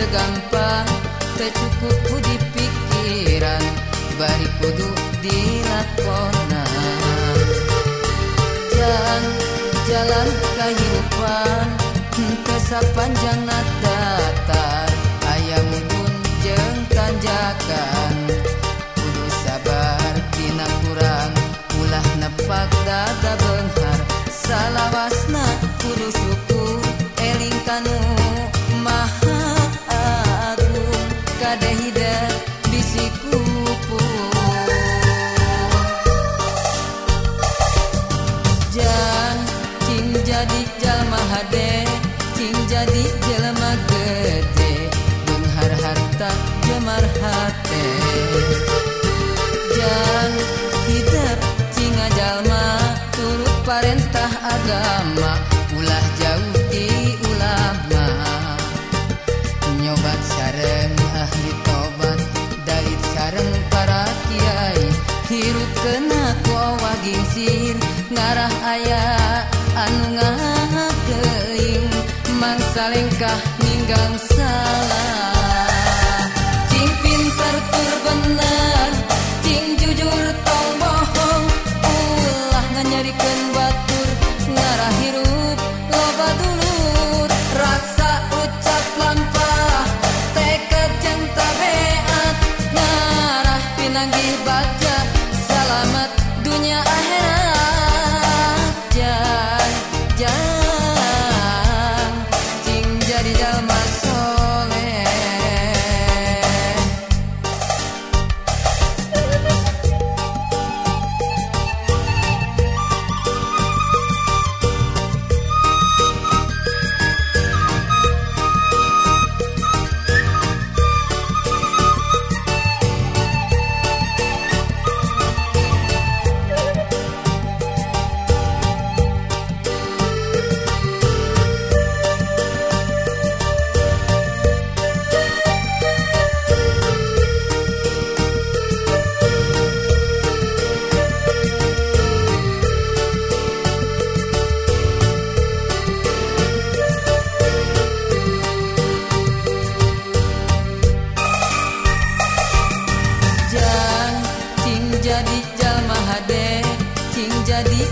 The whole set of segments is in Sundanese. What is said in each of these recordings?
tegampang tercukupku di pikiran bari kudu dilakona. Jalan jalan kehidupan Kesa panjang datar ayam pun jeng tanjakan. Kudu sabar tina kurang ulah nepak jadi jalma hade Cing jadi jelma gede. Benghar harta jemar hati. salengkah ninggang salah? Cing pinter tur bener Cing jujur tong bohong. Ulah nganyarikan batur Ngarah hirup loba dulur. Raksa ucap lampah Tekad jeng tabeat Ngarah pinanggih baca Selamat dunia akhirat.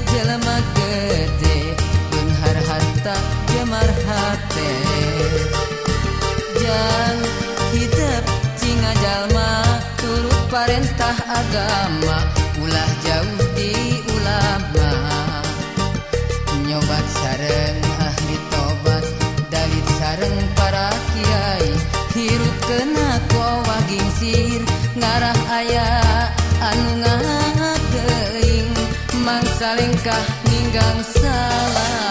jelema gede Benhar harta gemar hati Jang hidup cinga jalma Turut parentah agama Ulah jauh di ulama. Nyobat sareng ahli tobat Dalit sareng para kiai Hirup kena kowa gingsir Ngarah Mang salingkah ninggang salah?